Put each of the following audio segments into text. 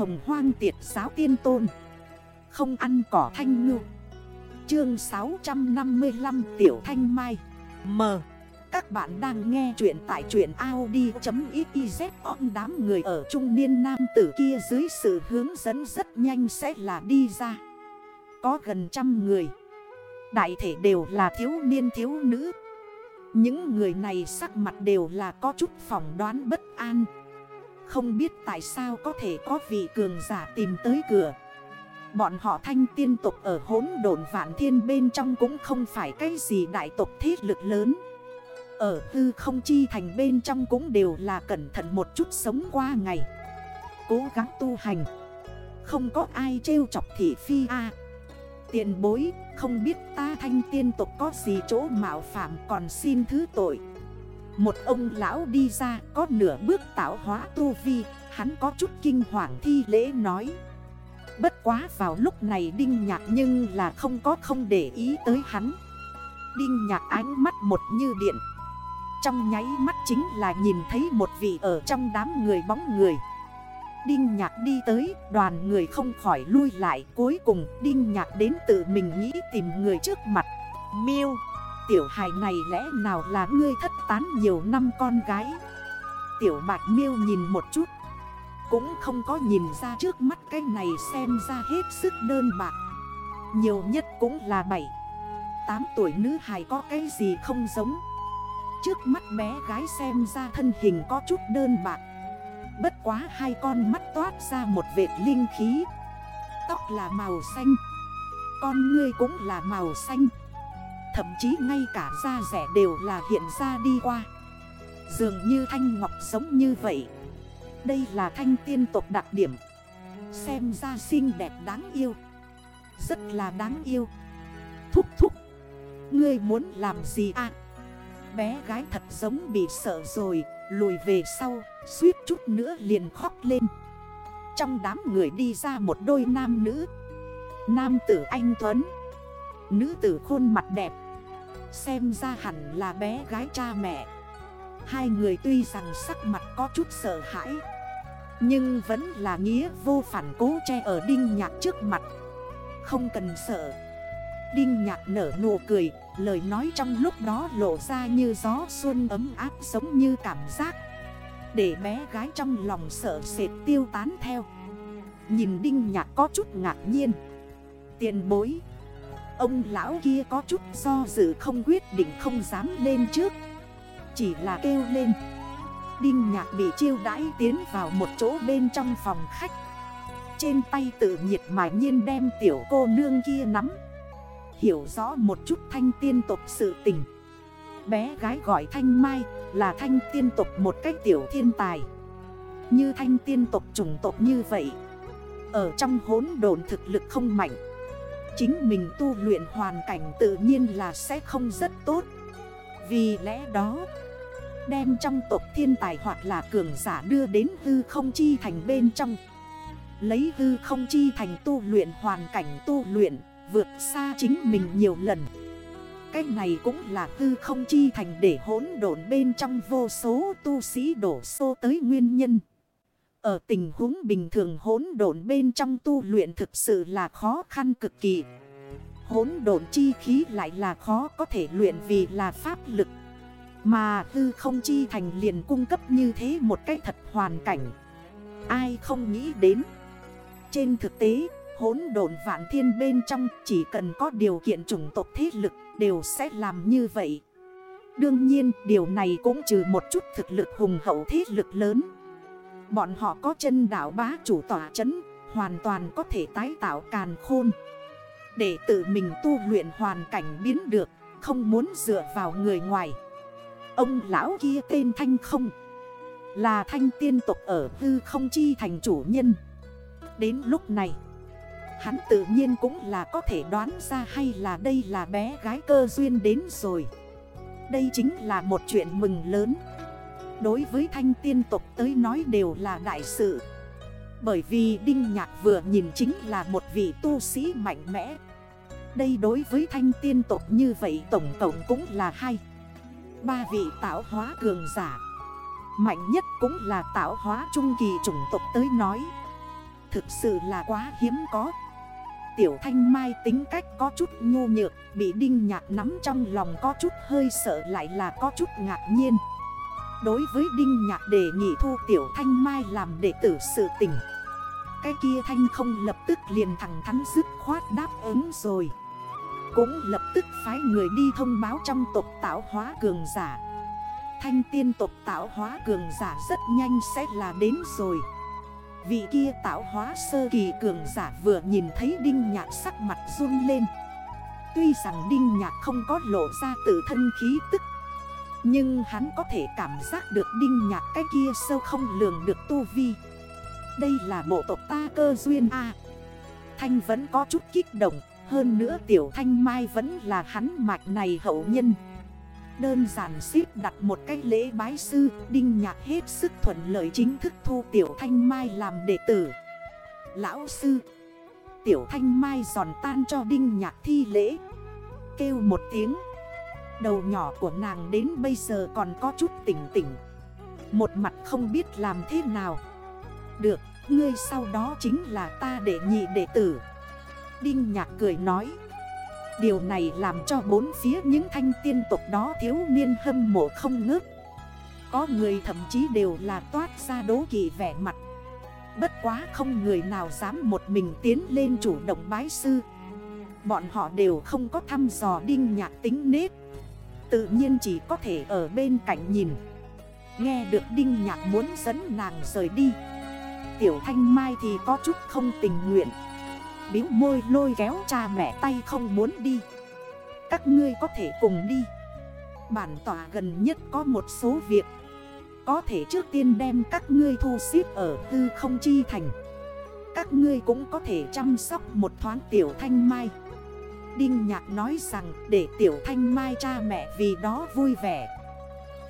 hồng hoang tiệt giáo tiên tôn. Không ăn cỏ thanh ngư. Chương 655 Tiểu Thanh Mai. M. Các bạn đang nghe chuyện tại chuyện Audi.xyz On đám người ở trung niên nam tử kia dưới sự hướng dẫn rất nhanh sẽ là đi ra. Có gần trăm người. Đại thể đều là thiếu niên thiếu nữ. Những người này sắc mặt đều là có chút phỏng đoán bất an. Không biết tại sao có thể có vị cường giả tìm tới cửa. Bọn họ thanh tiên tục ở hốn đồn vạn thiên bên trong cũng không phải cái gì đại tộc thiết lực lớn. Ở tư không chi thành bên trong cũng đều là cẩn thận một chút sống qua ngày. Cố gắng tu hành. Không có ai trêu chọc thị phi a. Tiền bối, không biết ta thanh tiên tục có gì chỗ mạo phạm còn xin thứ tội. Một ông lão đi ra có nửa bước tạo hóa tu vi, Hắn có chút kinh hoàng thi lễ nói. Bất quá vào lúc này Đinh Nhạc nhưng là không có không để ý tới hắn. Đinh Nhạc ánh mắt một như điện. Trong nháy mắt chính là nhìn thấy một vị ở trong đám người bóng người. Đinh Nhạc đi tới, đoàn người không khỏi lui lại. Cuối cùng, Đinh Nhạc đến tự mình nghĩ tìm người trước mặt. Miêu, Tiểu hài này lẽ nào là ngươi thất tán nhiều năm con gái. Tiểu bạch miêu nhìn một chút, cũng không có nhìn ra trước mắt cái này xem ra hết sức đơn bạc. Nhiều nhất cũng là 7 8 tuổi nữ hài có cái gì không giống. Trước mắt bé gái xem ra thân hình có chút đơn bạc. Bất quá hai con mắt toát ra một vệt linh khí. Tóc là màu xanh, Con ngươi cũng là màu xanh. Thậm chí ngay cả da rẻ đều là hiện ra đi qua. Dường như thanh ngọc giống như vậy. Đây là thanh tiên tộc đặc điểm. Xem ra xinh đẹp đáng yêu. Rất là đáng yêu. Thúc thúc. Ngươi muốn làm gì à? Bé gái thật giống bị sợ rồi, Lùi về sau, Suýt chút nữa liền khóc lên. Trong đám người đi ra một đôi nam nữ. Nam tử anh Tuấn. Nữ tử khuôn mặt đẹp Xem ra hẳn là bé gái cha mẹ. Hai người tuy rằng sắc mặt có chút sợ hãi, Nhưng vẫn là nghĩa vô phản cố che ở Đinh Nhạc trước mặt. Không cần sợ. Đinh Nhạc nở nụ cười, Lời nói trong lúc đó lộ ra như gió xuân ấm áp giống như cảm giác. Để bé gái trong lòng sợ sệt tiêu tán theo. Nhìn Đinh Nhạc có chút ngạc nhiên. Tiền bối Ông lão kia có chút do dự không quyết định không dám lên trước. Chỉ là kêu lên. Đinh nhạc bị chiêu đãi tiến vào một chỗ bên trong phòng khách. Trên tay tự nhiệt mài nhiên đem tiểu cô nương kia nắm. Hiểu rõ một chút thanh tiên tục sự tình. Bé gái gọi thanh mai là thanh tiên tục một cách tiểu thiên tài. Như thanh tiên tục chủng tộc như vậy, Ở trong hốn đồn thực lực không mạnh Chính mình tu luyện hoàn cảnh tự nhiên là sẽ không rất tốt. Vì lẽ đó, Đem trong tộc thiên tài hoặc là cường giả đưa đến hư không chi thành bên trong. Lấy hư không chi thành tu luyện, hoàn cảnh tu luyện, Vượt xa chính mình nhiều lần. Cái này cũng là hư không chi thành để hỗn độn bên trong vô số tu sĩ đổ xô tới nguyên nhân. Ở tình huống bình thường hỗn độn bên trong tu luyện thực sự là khó khăn cực kỳ. Hỗn độn chi khí lại là khó có thể luyện vì là pháp lực. Mà hư không chi thành liền cung cấp như thế một cách thật hoàn cảnh. Ai không nghĩ đến? Trên thực tế hốn độn vạn thiên bên trong chỉ cần có điều kiện chủng tộc thế lực đều sẽ làm như vậy. Đương nhiên, điều này cũng trừ một chút thực lực hùng hậu thế lực lớn. Bọn họ có chân đảo bá chủ tỏa chấn, Hoàn toàn có thể tái tạo càn khôn. Để tự mình tu luyện hoàn cảnh biến được, Không muốn dựa vào người ngoài. Ông lão kia tên Thanh không, Là thanh tiên tục ở hư không chi thành chủ nhân. Đến lúc này, Hắn tự nhiên cũng là có thể đoán ra hay là đây là bé gái cơ duyên đến rồi. Đây chính là một chuyện mừng lớn. Đối với thanh tiên tục tới nói đều là đại sự. Bởi vì Đinh Nhạc vừa nhìn chính là một vị tu sĩ mạnh mẽ. Đây đối với thanh tiên tục như vậy tổng tổng cũng là hay Ba vị tạo hóa cường giả. Mạnh nhất cũng là tạo hóa trung kỳ chủng tộc tới nói. Thực sự là quá hiếm có. Tiểu thanh mai tính cách có chút nhu nhược, Bị đinh nhạc nắm trong lòng có chút hơi sợ lại là có chút ngạc nhiên. Đối với đinh nhạc đề nghị thu tiểu thanh mai làm đệ tử sự tỉnh Cái kia thanh không lập tức liền thẳng thắn dứt khoát đáp ứng rồi. Cũng lập tức phái người đi thông báo trong tộc tạo hóa cường giả. Thanh tiên tộc tạo hóa cường giả rất nhanh sẽ là đến rồi. Vị kia tạo hóa sơ kỳ cường giả vừa nhìn thấy đinh nhạc sắc mặt run lên. Tuy rằng đinh nhạc không có lộ ra tự thân khí tức nhưng hắn có thể cảm giác được đinh nhạc cái kia sâu không lường được tu vi. Đây là bộ tộc ta cơ duyên A. Thanh vẫn có chút kích động, Hơn nữa tiểu thanh mai vẫn là hắn mạch này hậu nhân. Đơn giản xếp đặt một cái lễ bái sư, Đinh nhạc hết sức thuận lợi chính thức thu Tiểu Thanh Mai làm đệ tử. Lão sư, Tiểu Thanh Mai giòn tan cho Đinh nhạc thi lễ. Kêu một tiếng Đầu nhỏ của nàng đến bây giờ còn có chút tỉnh tỉnh. Một mặt không biết làm thế nào. Được, ngươi sau đó chính là ta đệ nhị đệ tử. Đinh nhạc cười nói. Điều này làm cho bốn phía những thanh tiên tục đó thiếu niên hâm mộ không ngớt. Có người thậm chí đều là toát ra đố kỳ vẻ mặt. Bất quá không người nào dám một mình tiến lên chủ động bái sư. Bọn họ đều không có thăm dò đinh nhạc tính nết. Tự nhiên chỉ có thể ở bên cạnh nhìn. Nghe được đinh nhạc muốn dẫn nàng rời đi. Tiểu thanh mai thì có chút không tình nguyện. Biếu môi lôi kéo cha mẹ tay không muốn đi. Các ngươi có thể cùng đi. Bản tỏa gần nhất có một số việc. Có thể trước tiên đem các ngươi thu xếp ở tư không chi thành. Các ngươi cũng có thể chăm sóc một thoáng tiểu thanh mai. Đinh Nhạc nói rằng để tiểu thanh mai cha mẹ vì đó vui vẻ.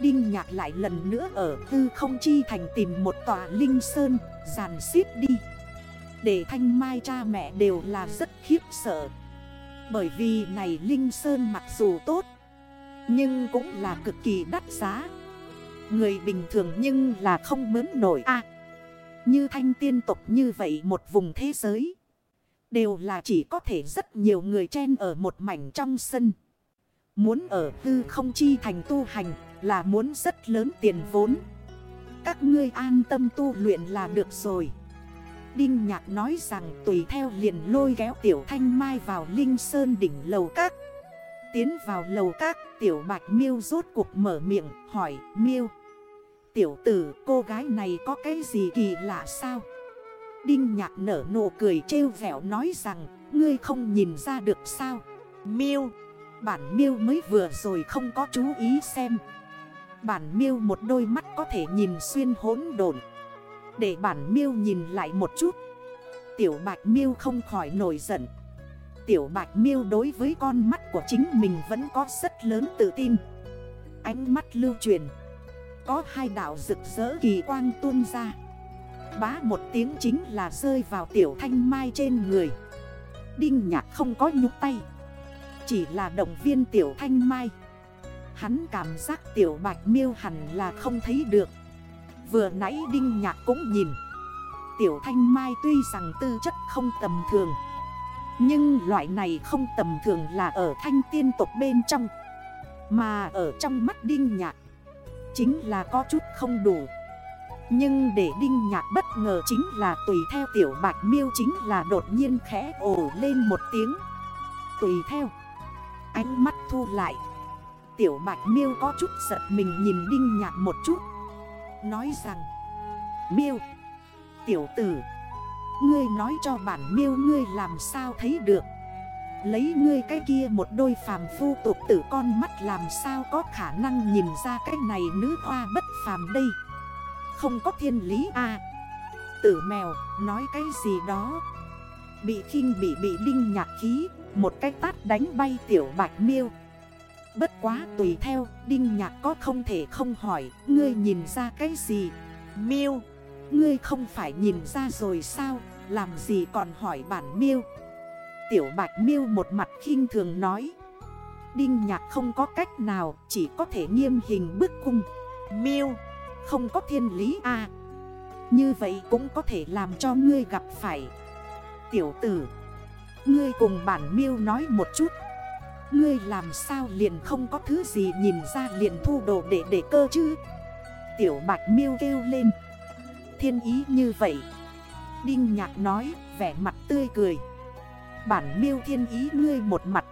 Đinh Nhạc lại lần nữa ở tư không chi thành tìm một tòa linh sơn Giàn xếp đi. Để thanh mai cha mẹ đều là rất khiếp sợ. Bởi vì này Linh Sơn mặc dù tốt, Nhưng cũng là cực kỳ đắt giá. Người bình thường nhưng là không mớn nổi a. Như thanh tiên tục như vậy một vùng thế giới Đều là chỉ có thể rất nhiều người chen ở một mảnh trong sân Muốn ở tư không chi thành tu hành là muốn rất lớn tiền vốn Các ngươi an tâm tu luyện là được rồi Đinh Nhạc nói rằng tùy theo liền lôi kéo Tiểu Thanh Mai vào Linh Sơn đỉnh lầu các. Tiến vào lầu các, Tiểu Bạch Miêu rốt cuộc mở miệng hỏi Miêu. Tiểu tử cô gái này có cái gì kỳ lạ sao? Đinh Nhạc nở nụ cười trêu vẻo nói rằng ngươi không nhìn ra được sao? Miêu, bản Miêu mới vừa rồi không có chú ý xem. Bản Miêu một đôi mắt có thể nhìn xuyên hỗn độn. Để bản miêu nhìn lại một chút. Tiểu bạch miêu không khỏi nổi giận. Tiểu bạch miêu đối với con mắt của chính mình vẫn có rất lớn tự tin. Ánh mắt lưu truyền. Có hai đảo rực rỡ kỳ quang tuôn ra. Bá một tiếng chính là rơi vào tiểu thanh mai trên người. Đinh nhạc không có nhúc tay. Chỉ là động viên tiểu thanh mai. Hắn cảm giác tiểu bạch miêu hẳn là không thấy được. Vừa nãy Đinh Nhạc cũng nhìn. Tiểu Thanh Mai tuy rằng tư chất không tầm thường. Nhưng loại này không tầm thường là ở thanh tiên tộc bên trong. Mà ở trong mắt Đinh Nhạc, Chính là có chút không đủ. Nhưng để Đinh Nhạc bất ngờ chính là tùy theo tiểu bạch miêu chính là đột nhiên khẽ ồ lên một tiếng. Tùy theo. Ánh mắt thu lại. Tiểu bạch miêu có chút giật mình nhìn Đinh Nhạc một chút. Nói rằng, Miêu, Tiểu tử, Ngươi nói cho bản miêu ngươi làm sao thấy được? Lấy ngươi cái kia một đôi phàm phu tục tử con mắt làm sao có khả năng nhìn ra cái này nữ hoa bất phàm đây? Không có thiên lý à Tử mèo nói cái gì đó Bị khinh bị bị đinh nhạc khí Một cái tát đánh bay tiểu bạch miêu Bất quá tùy theo, Đinh Nhạc có không thể không hỏi, ngươi nhìn ra cái gì? Miêu, ngươi không phải nhìn ra rồi sao, làm gì còn hỏi bản miêu? Tiểu Bạch miêu một mặt khinh thường nói. Đinh Nhạc không có cách nào, chỉ có thể nghiêm hình bức cung. Miêu, không có thiên lý à. Như vậy cũng có thể làm cho ngươi gặp phải. Tiểu tử, Ngươi cùng bản miêu nói một chút. Ngươi làm sao liền không có thứ gì nhìn ra liền thu đồ để để cơ chứ? Tiểu bạch miêu kêu lên. Thiên ý như vậy. Đinh nhạc nói, vẻ mặt tươi cười. Bản miêu thiên ý ngươi một mặt